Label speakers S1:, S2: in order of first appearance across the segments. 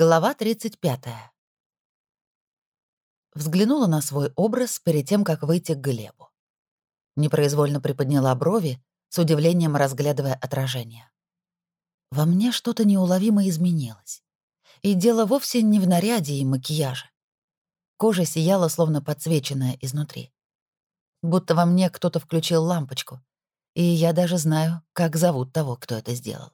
S1: Глава 35. Взглянула на свой образ перед тем, как выйти к Глебу. Непроизвольно приподняла брови, с удивлением разглядывая отражение. Во мне что-то неуловимо изменилось. И дело вовсе не в наряде и макияже. Кожа сияла, словно подсвеченная изнутри. Будто во мне кто-то включил лампочку, и я даже знаю, как зовут того, кто это сделал.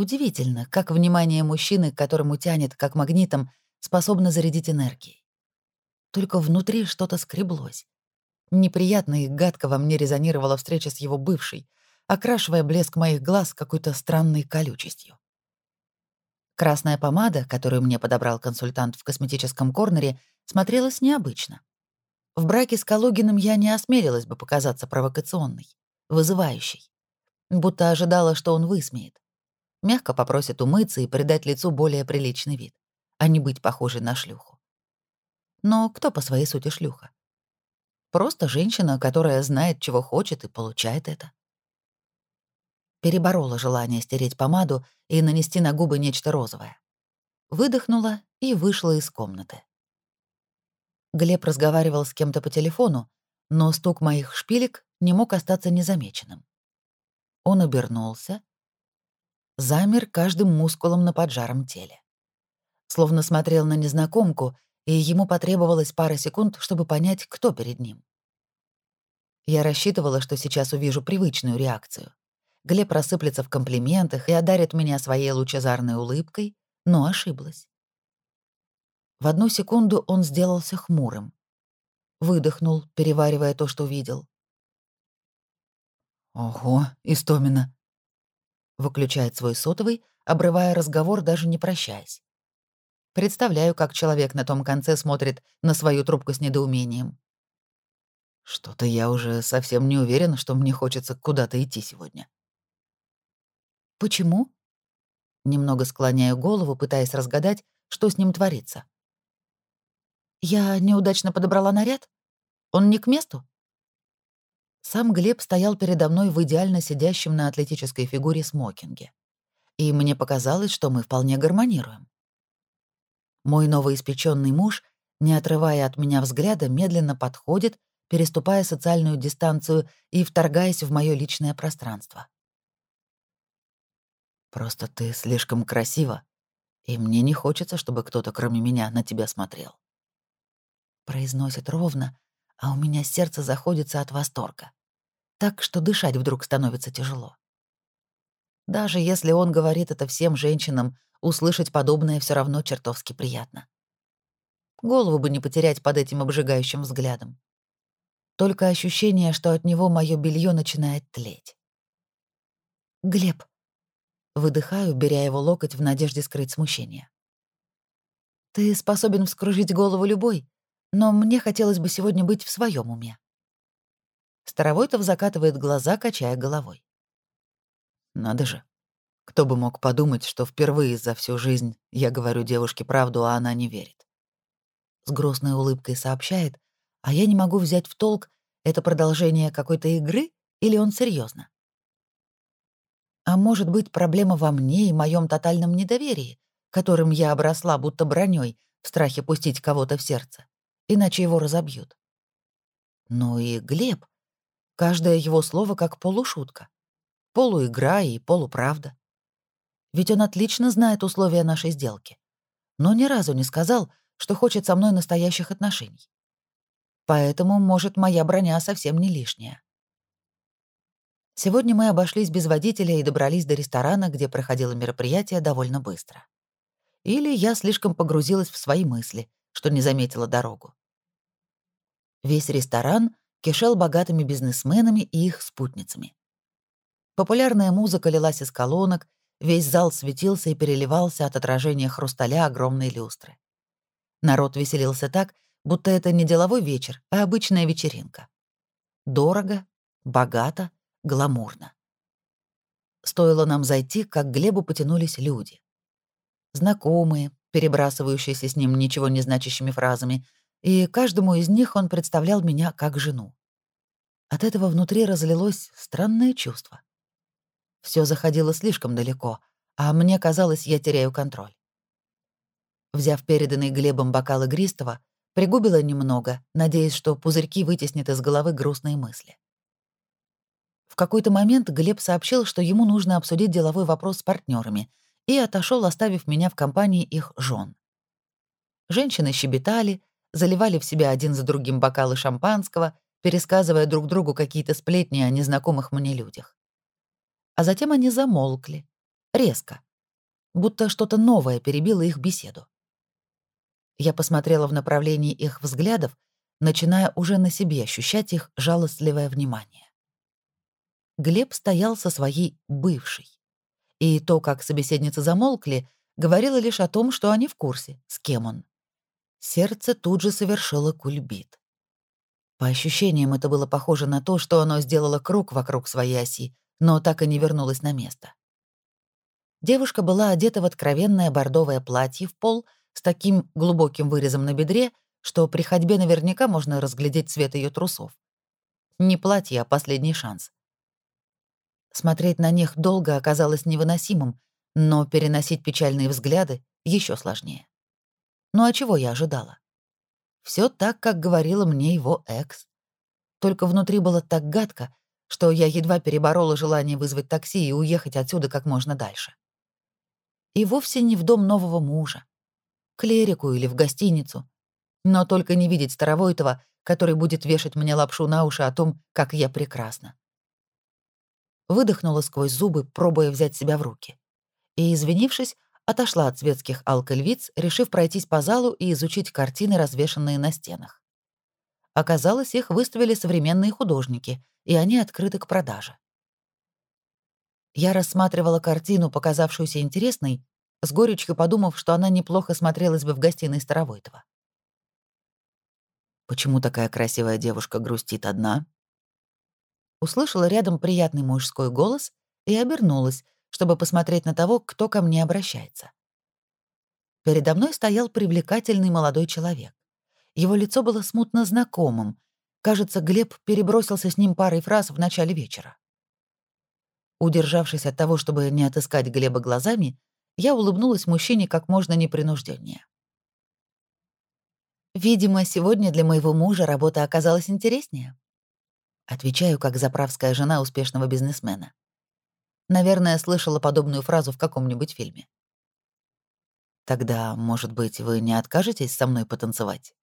S1: Удивительно, как внимание мужчины, к которому тянет, как магнитом, способно зарядить энергией. Только внутри что-то скреблось. Неприятно и гадко во мне резонировала встреча с его бывшей, окрашивая блеск моих глаз какой-то странной колючестью. Красная помада, которую мне подобрал консультант в косметическом корнере, смотрелась необычно. В браке с Калугиным я не осмелилась бы показаться провокационной, вызывающей. Будто ожидала, что он высмеет мягко попросит умыться и придать лицу более приличный вид, а не быть похожей на шлюху. Но кто по своей сути шлюха? Просто женщина, которая знает, чего хочет и получает это. Переборола желание стереть помаду и нанести на губы нечто розовое. Выдохнула и вышла из комнаты. Глеб разговаривал с кем-то по телефону, но стук моих шпилек не мог остаться незамеченным. Он обернулся замер каждым мускулом на поджаром теле. Словно смотрел на незнакомку, и ему потребовалось пара секунд, чтобы понять, кто перед ним. Я рассчитывала, что сейчас увижу привычную реакцию. Глеб рассыплется в комплиментах и одарит меня своей лучезарной улыбкой, но ошиблась. В одну секунду он сделался хмурым. Выдохнул, переваривая то, что видел. «Ого, Истомина, Выключает свой сотовый, обрывая разговор, даже не прощаясь. Представляю, как человек на том конце смотрит на свою трубку с недоумением. Что-то я уже совсем не уверен, что мне хочется куда-то идти сегодня. Почему? Немного склоняю голову, пытаясь разгадать, что с ним творится. Я неудачно подобрала наряд? Он не к месту? Сам Глеб стоял передо мной в идеально сидящем на атлетической фигуре смокинге. И мне показалось, что мы вполне гармонируем. Мой новоиспеченный муж, не отрывая от меня взгляда, медленно подходит, переступая социальную дистанцию и вторгаясь в мое личное пространство. «Просто ты слишком красива, и мне не хочется, чтобы кто-то, кроме меня, на тебя смотрел». Произносит ровно, а у меня сердце заходится от восторга. Так что дышать вдруг становится тяжело. Даже если он говорит это всем женщинам, услышать подобное все равно чертовски приятно. Голову бы не потерять под этим обжигающим взглядом. Только ощущение, что от него мое белье начинает тлеть. «Глеб», — выдыхаю, беря его локоть в надежде скрыть смущение. «Ты способен вскружить голову любой, но мне хотелось бы сегодня быть в своем уме». Старовойтов закатывает глаза, качая головой. Надо же. Кто бы мог подумать, что впервые за всю жизнь я говорю девушке правду, а она не верит. С грустной улыбкой сообщает, а я не могу взять в толк, это продолжение какой-то игры или он серьезно. А может быть, проблема во мне и моем тотальном недоверии, которым я обросла будто броней в страхе пустить кого-то в сердце, иначе его разобьют. Ну и Глеб, каждое его слово как полушутка, полуигра и полуправда. Ведь он отлично знает условия нашей сделки, но ни разу не сказал, что хочет со мной настоящих отношений. Поэтому, может, моя броня совсем не лишняя. Сегодня мы обошлись без водителя и добрались до ресторана, где проходило мероприятие довольно быстро. Или я слишком погрузилась в свои мысли, что не заметила дорогу. Весь ресторан кишел богатыми бизнесменами и их спутницами. Популярная музыка лилась из колонок, весь зал светился и переливался от отражения хрусталя огромной люстры. Народ веселился так, будто это не деловой вечер, а обычная вечеринка. Дорого, богато, гламурно. Стоило нам зайти, как к Глебу потянулись люди. Знакомые, перебрасывающиеся с ним ничего не значащими фразами — и каждому из них он представлял меня как жену. От этого внутри разлилось странное чувство. Все заходило слишком далеко, а мне казалось, я теряю контроль. Взяв переданный Глебом бокал игристого, пригубила немного, надеясь, что пузырьки вытеснят из головы грустные мысли. В какой-то момент Глеб сообщил, что ему нужно обсудить деловой вопрос с партнерами, и отошел, оставив меня в компании их жен. Женщины щебетали, заливали в себя один за другим бокалы шампанского, пересказывая друг другу какие-то сплетни о незнакомых мне людях. А затем они замолкли. Резко. Будто что-то новое перебило их беседу. Я посмотрела в направлении их взглядов, начиная уже на себе ощущать их жалостливое внимание. Глеб стоял со своей бывшей. И то, как собеседницы замолкли, говорило лишь о том, что они в курсе, с кем он. Сердце тут же совершило кульбит. По ощущениям, это было похоже на то, что оно сделало круг вокруг своей оси, но так и не вернулось на место. Девушка была одета в откровенное бордовое платье в пол с таким глубоким вырезом на бедре, что при ходьбе наверняка можно разглядеть цвет ее трусов. Не платье, а последний шанс. Смотреть на них долго оказалось невыносимым, но переносить печальные взгляды еще сложнее. Ну а чего я ожидала? Все так, как говорила мне его экс. Только внутри было так гадко, что я едва переборола желание вызвать такси и уехать отсюда как можно дальше. И вовсе не в дом нового мужа, к Лерику или в гостиницу, но только не видеть Старовойтова, который будет вешать мне лапшу на уши о том, как я прекрасна выдохнула сквозь зубы, пробуя взять себя в руки. И, извинившись, отошла от светских алкальвиц, решив пройтись по залу и изучить картины, развешанные на стенах. Оказалось, их выставили современные художники, и они открыты к продаже. Я рассматривала картину, показавшуюся интересной, с горечью подумав, что она неплохо смотрелась бы в гостиной Старовойтова. «Почему такая красивая девушка грустит одна?» услышала рядом приятный мужской голос и обернулась, чтобы посмотреть на того, кто ко мне обращается. Передо мной стоял привлекательный молодой человек. Его лицо было смутно знакомым. Кажется, Глеб перебросился с ним парой фраз в начале вечера. Удержавшись от того, чтобы не отыскать Глеба глазами, я улыбнулась мужчине как можно непринужденнее. «Видимо, сегодня для моего мужа работа оказалась интереснее», Отвечаю, как заправская жена успешного бизнесмена. Наверное, слышала подобную фразу в каком-нибудь фильме. Тогда, может быть, вы не откажетесь со мной потанцевать?